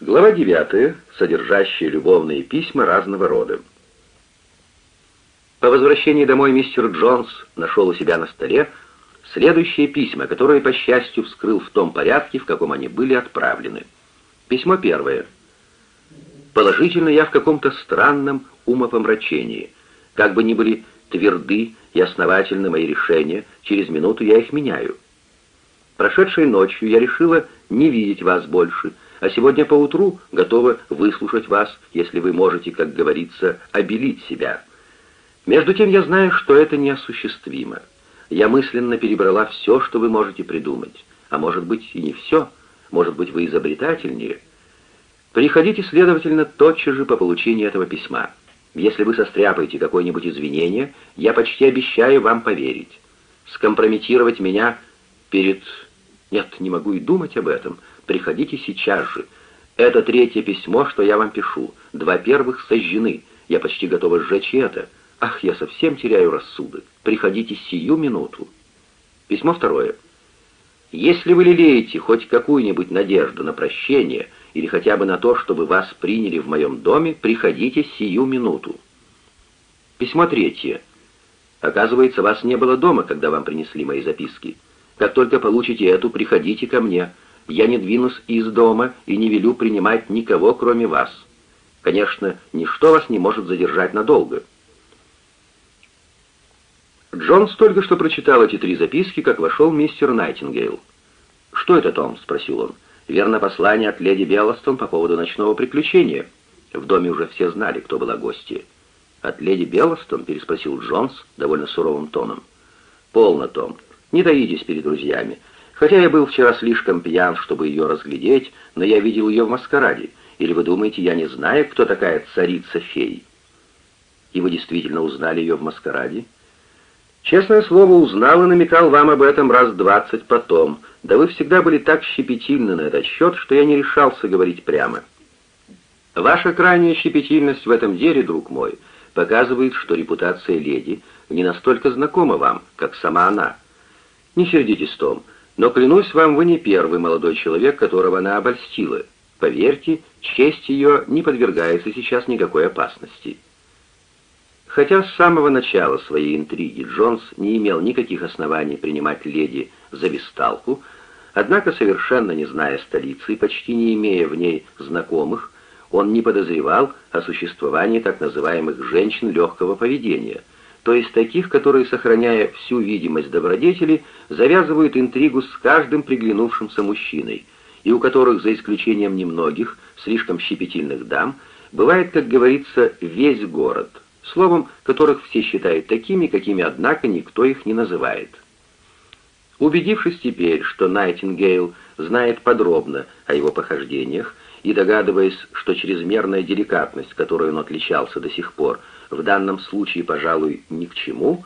Глава 9, содержащая любовные письма разного рода. По возвращении домой мистер Джонс нашел у себя на столе следующие письма, которые, по счастью, вскрыл в том порядке, в каком они были отправлены. Письмо первое. Положительно я в каком-то странном умопомрачении. Как бы ни были тверды и основательны мои решения, через минуту я их меняю. Прошедшей ночью я решила не видеть вас больше — а сегодня поутру готова выслушать вас, если вы можете, как говорится, обелить себя. Между тем я знаю, что это неосуществимо. Я мысленно перебрала все, что вы можете придумать. А может быть и не все. Может быть, вы изобретательнее. Приходите, следовательно, тотчас же по получении этого письма. Если вы состряпаете какое-нибудь извинение, я почти обещаю вам поверить. Скомпрометировать меня перед... Нет, не могу и думать об этом. Приходите сейчас же. Это третье письмо, что я вам пишу. Два первых сожжены. Я почти готова сжечь это. Ах, я совсем теряю рассудок. Приходите сию минуту. Письмо второе. Если вы лелеете хоть какую-нибудь надежду на прощение или хотя бы на то, чтобы вас приняли в моем доме, приходите сию минуту. Письмо третье. Оказывается, вас не было дома, когда вам принесли мои записки. Как только получите эту, приходите ко мне. Я не двинусь из дома и не велю принимать никого, кроме вас. Конечно, ничто вас не может задержать надолго». Джонс только что прочитал эти три записки, как вошел мистер Найтингейл. «Что это, Том?» — спросил он. «Верно, послание от леди Беллостон по поводу ночного приключения». В доме уже все знали, кто была гостья. «От леди Беллостон?» — переспросил Джонс довольно суровым тоном. «Полно, Том. Не таитесь перед друзьями. Хотя я был вчера слишком пьян, чтобы ее разглядеть, но я видел ее в маскараде. Или вы думаете, я не знаю, кто такая царица-фей? И вы действительно узнали ее в маскараде? Честное слово, узнал и намекал вам об этом раз двадцать потом. Да вы всегда были так щепетильны на этот счет, что я не решался говорить прямо. Ваша крайняя щепетильность в этом деле, друг мой, показывает, что репутация леди не настолько знакома вам, как сама она. Не сердитесь, Том, — но, клянусь вам, вы не первый молодой человек, которого она обольстила. Поверьте, честь ее не подвергается сейчас никакой опасности. Хотя с самого начала своей интриги Джонс не имел никаких оснований принимать леди за висталку, однако, совершенно не зная столицы и почти не имея в ней знакомых, он не подозревал о существовании так называемых «женщин легкого поведения», то есть таких, которые, сохраняя всю видимость добродетели, завязывают интригу с каждым приглянувшимся мужчиной, и у которых, за исключением немногих, слишком щепетильных дам, бывает, как говорится, весь город, словом, которых все считают такими, какими, однако, никто их не называет. Убедившись теперь, что Найтингейл знает подробно о его похождениях, и догадываясь, что чрезмерная деликатность, которой он отличался до сих пор, в данном случае, пожалуй, ни к чему,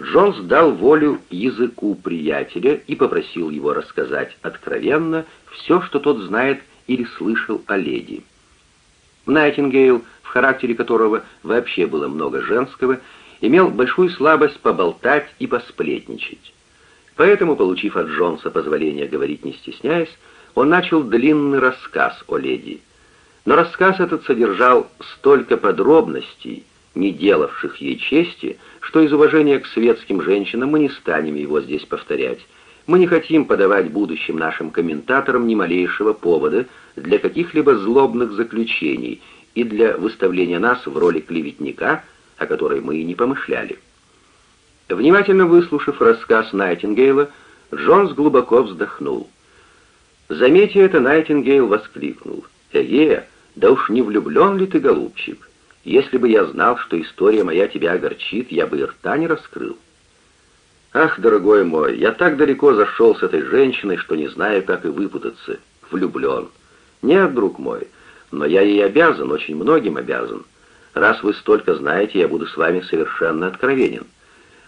Джонс дал волю языку приятеля и попросил его рассказать откровенно все, что тот знает или слышал о леди. Найтингейл, в характере которого вообще было много женского, имел большую слабость поболтать и посплетничать. Поэтому, получив от Джонса позволение говорить не стесняясь, он начал длинный рассказ о леди. Но рассказ этот содержал столько подробностей, не делавших ей чести, что из уважения к светским женщинам мы не станем его здесь повторять. Мы не хотим подавать будущим нашим комментаторам ни малейшего повода для каких-либо злобных заключений и для выставления нас в роли клеветника, о которой мы и не помышляли. Внимательно выслушав рассказ Найтингейла, Джонс глубоко вздохнул. Заметя это, Найтингейл воскликнул. «Эге, да уж не влюблен ли ты, голубчик? Если бы я знал, что история моя тебя огорчит, я бы и рта не раскрыл. Ах, дорогой мой, я так далеко зашел с этой женщиной, что не знаю, как и выпутаться. Влюблен. Нет, друг мой, но я ей обязан, очень многим обязан. Раз вы столько знаете, я буду с вами совершенно откровенен.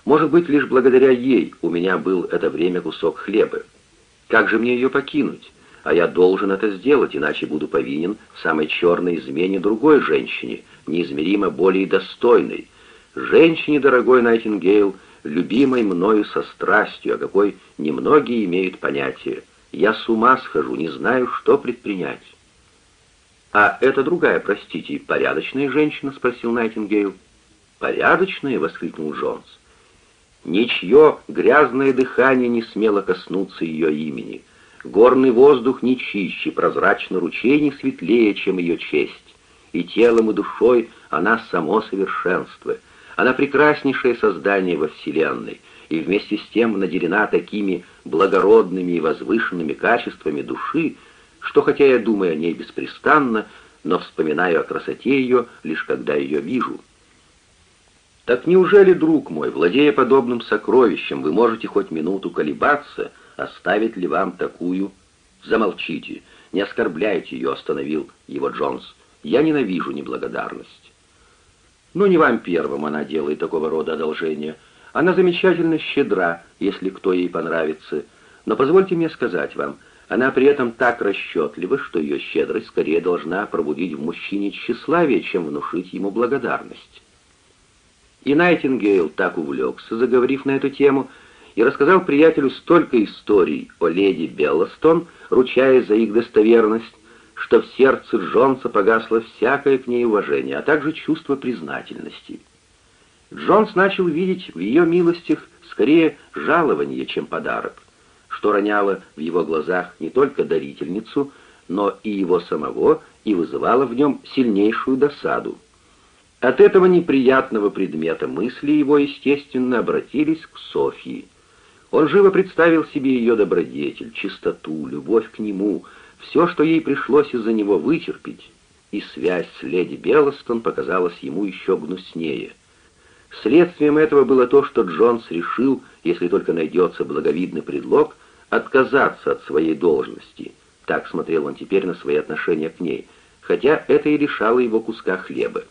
Может быть, лишь благодаря ей у меня был это время кусок хлеба. Как же мне ее покинуть? А я должен это сделать, иначе буду повинен в самой черной измене другой женщине, неизмеримо более достойной, женщине, дорогой Найтингейл, любимой мною со страстью, о какой немногие имеют понятие. Я с ума схожу, не знаю, что предпринять. «А это другая, простите, порядочная женщина?» — спросил Найтингейл. «Порядочная?» — воскликнул Джонс. Ничье грязное дыхание не смело коснуться ее имени. Горный воздух не чище, прозрачно ручей не светлее, чем ее честь. И телом, и душой она само совершенство. Она прекраснейшее создание во Вселенной, и вместе с тем наделена такими благородными и возвышенными качествами души, что хотя я думаю о ней беспрестанно, но вспоминаю о красоте ее, лишь когда ее вижу. Так неужели, друг мой, владея подобным сокровищем, вы можете хоть минуту колебаться, оставить ли вам такую... Замолчите, не оскорбляйте ее, остановил его Джонс. Я ненавижу неблагодарность. Ну, не вам первым она делает такого рода одолжение. Она замечательно щедра, если кто ей понравится. Но позвольте мне сказать вам, она при этом так расчетлива, что ее щедрость скорее должна пробудить в мужчине тщеславие, чем внушить ему благодарность. И Найтингейл так увлекся, заговорив на эту тему, и рассказал приятелю столько историй о леди Беллостон, ручаясь за их достоверность, что в сердце Джонса погасло всякое к ней уважение, а также чувство признательности. Джонс начал видеть в ее милостях скорее жалование, чем подарок, что роняло в его глазах не только дарительницу, но и его самого, и вызывало в нем сильнейшую досаду. От этого неприятного предмета мысли его, естественно, обратились к Софии. Он живо представил себе ее добродетель, чистоту, любовь к нему, все, что ей пришлось из-за него вытерпеть, и связь с леди Беллостон показалась ему еще гнуснее. Следствием этого было то, что Джонс решил, если только найдется благовидный предлог, отказаться от своей должности. Так смотрел он теперь на свои отношения к ней, хотя это и лишало его куска хлеба.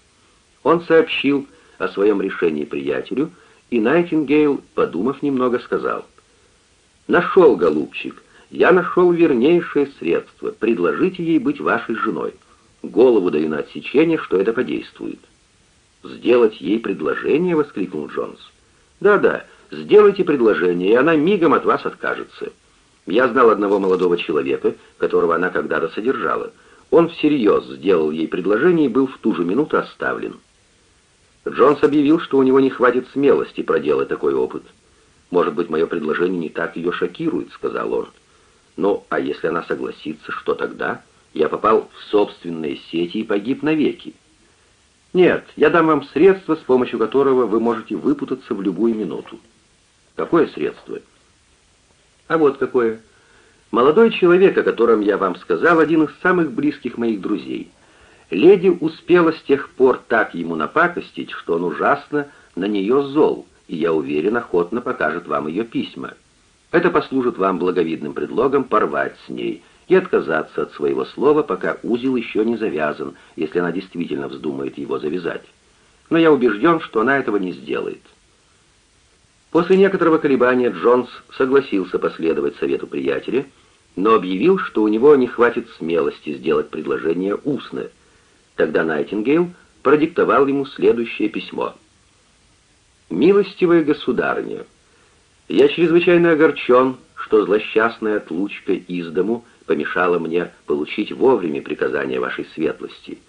Он сообщил о своем решении приятелю, и Найтингейл, подумав немного, сказал, «Нашел, голубчик, я нашел вернейшее средство. Предложите ей быть вашей женой. Голову даю на отсечение, что это подействует». «Сделать ей предложение?» — воскликнул Джонс. «Да-да, сделайте предложение, и она мигом от вас откажется. Я знал одного молодого человека, которого она когда-то содержала. Он всерьез сделал ей предложение и был в ту же минуту оставлен. Джонс объявил, что у него не хватит смелости проделать такой опыт. «Может быть, мое предложение не так ее шокирует», — сказал он. «Ну, а если она согласится, что тогда? Я попал в собственные сети и погиб навеки». «Нет, я дам вам средство, с помощью которого вы можете выпутаться в любую минуту». «Какое средство?» «А вот какое. Молодой человек, о котором я вам сказал, один из самых близких моих друзей». Леди успела с тех пор так ему напакостить, что он ужасно на нее зол, и, я уверен, охотно покажет вам ее письма. Это послужит вам благовидным предлогом порвать с ней и отказаться от своего слова, пока узел еще не завязан, если она действительно вздумает его завязать. Но я убежден, что она этого не сделает. После некоторого колебания Джонс согласился последовать совету приятеля, но объявил, что у него не хватит смелости сделать предложение устное — Тогда Найтингейл продиктовал ему следующее письмо. «Милостивая государыня, я чрезвычайно огорчен, что злосчастная отлучка из дому помешала мне получить вовремя приказания вашей светлости,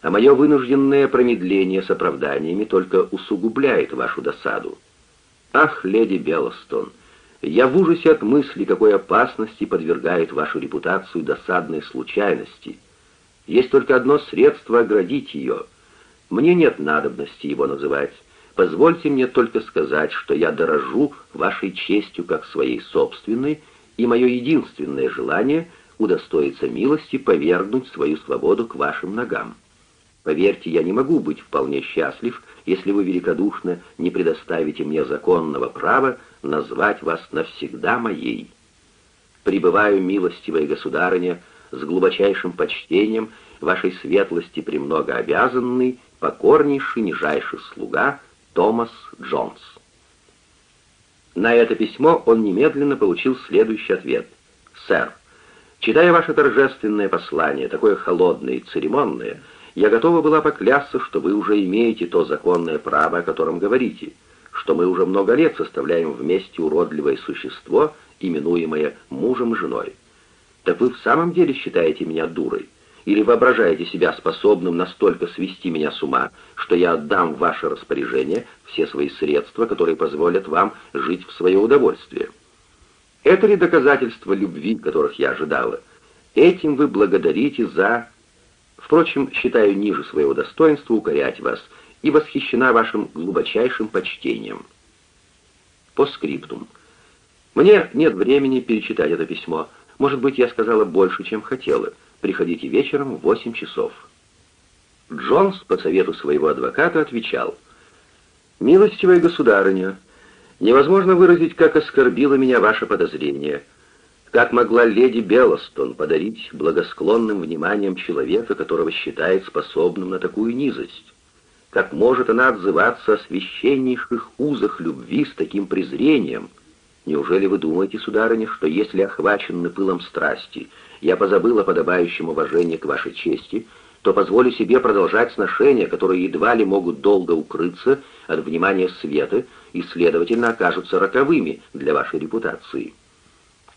а мое вынужденное промедление с оправданиями только усугубляет вашу досаду. Ах, леди Беллостон, я в ужасе от мысли, какой опасности подвергает вашу репутацию досадной случайности — есть только одно средство оградить ее. Мне нет надобности его называть. Позвольте мне только сказать, что я дорожу вашей честью как своей собственной, и мое единственное желание — удостоиться милости повергнуть свою свободу к вашим ногам. Поверьте, я не могу быть вполне счастлив, если вы великодушно не предоставите мне законного права назвать вас навсегда моей. Пребываю, милостивая государыня, с глубочайшим почтением вашей светлости премного обязанный, покорнейший, нижайший слуга Томас Джонс. На это письмо он немедленно получил следующий ответ. «Сэр, читая ваше торжественное послание, такое холодное и церемонное, я готова была поклясться, что вы уже имеете то законное право, о котором говорите, что мы уже много лет составляем вместе уродливое существо, именуемое мужем и женой. Так вы в самом деле считаете меня дурой? Или воображаете себя способным настолько свести меня с ума, что я отдам в ваше распоряжение все свои средства, которые позволят вам жить в свое удовольствие? Это ли доказательство любви, которых я ожидала? Этим вы благодарите за... Впрочем, считаю ниже своего достоинства укорять вас и восхищена вашим глубочайшим почтением. По скриптум. Мне нет времени перечитать это письмо. Может быть, я сказала больше, чем хотела. Приходите вечером в восемь часов». Джонс по совету своего адвоката отвечал. «Милостивая государыня, невозможно выразить, как оскорбило меня ваше подозрение. Как могла леди Белостон подарить благосклонным вниманием человека, которого считает способным на такую низость? Как может она отзываться о священнейших узах любви с таким презрением?» Неужели вы думаете, сударыня, что если охваченный пылом страсти я позабыл о подобающем уважении к вашей чести, то позволю себе продолжать сношения, которые едва ли могут долго укрыться от внимания света и, следовательно, окажутся роковыми для вашей репутации.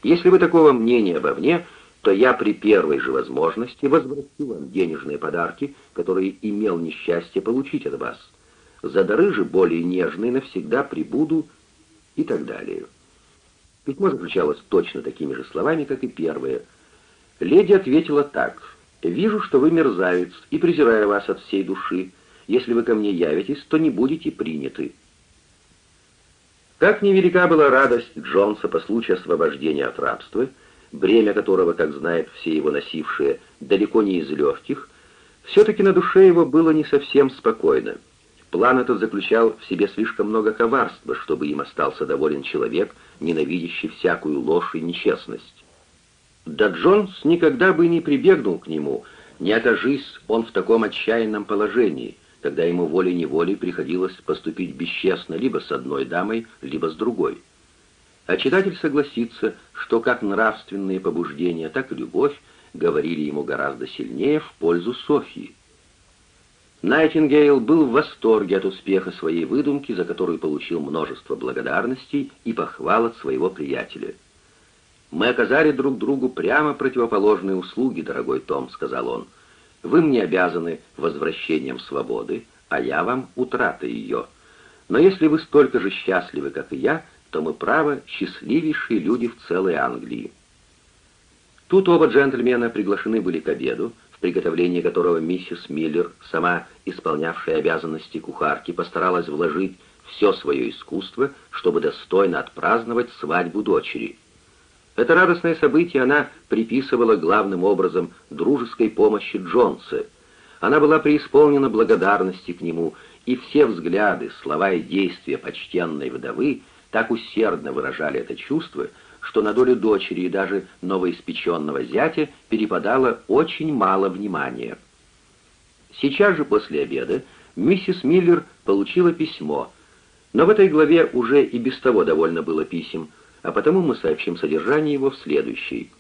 Если вы такого мнения обо мне, то я при первой же возможности возвращу вам денежные подарки, которые имел несчастье получить от вас. За дары же более нежные навсегда прибуду и так далее. Письмо заключалось точно такими же словами, как и первое. Леди ответила так. «Вижу, что вы мерзавец, и презираю вас от всей души. Если вы ко мне явитесь, то не будете приняты». Как невелика была радость Джонса по случаю освобождения от рабства, бремя которого, как знают все его носившие, далеко не из легких, все-таки на душе его было не совсем спокойно. План этот заключал в себе слишком много коварства, чтобы им остался доволен человек, ненавидящий всякую ложь и нечестность. Да Джонс никогда бы не прибегнул к нему, не окажись он в таком отчаянном положении, когда ему волей-неволей приходилось поступить бесчестно либо с одной дамой, либо с другой. А читатель согласится, что как нравственные побуждения, так и любовь говорили ему гораздо сильнее в пользу Софьи. Найтингейл был в восторге от успеха своей выдумки, за которую получил множество благодарностей и похвал от своего приятеля. «Мы оказали друг другу прямо противоположные услуги, дорогой Том», — сказал он. «Вы мне обязаны возвращением свободы, а я вам утратой ее. Но если вы столько же счастливы, как и я, то мы, право, счастливейшие люди в целой Англии». Тут оба джентльмена приглашены были к обеду, в которого миссис Миллер, сама исполнявшая обязанности кухарки, постаралась вложить все свое искусство, чтобы достойно отпраздновать свадьбу дочери. Это радостное событие она приписывала главным образом дружеской помощи Джонса. Она была преисполнена благодарности к нему, и все взгляды, слова и действия почтенной вдовы так усердно выражали это чувство, что на долю дочери и даже новоиспеченного зятя перепадало очень мало внимания. Сейчас же после обеда миссис Миллер получила письмо, но в этой главе уже и без того довольно было писем, а потому мы сообщим содержание его в следующей.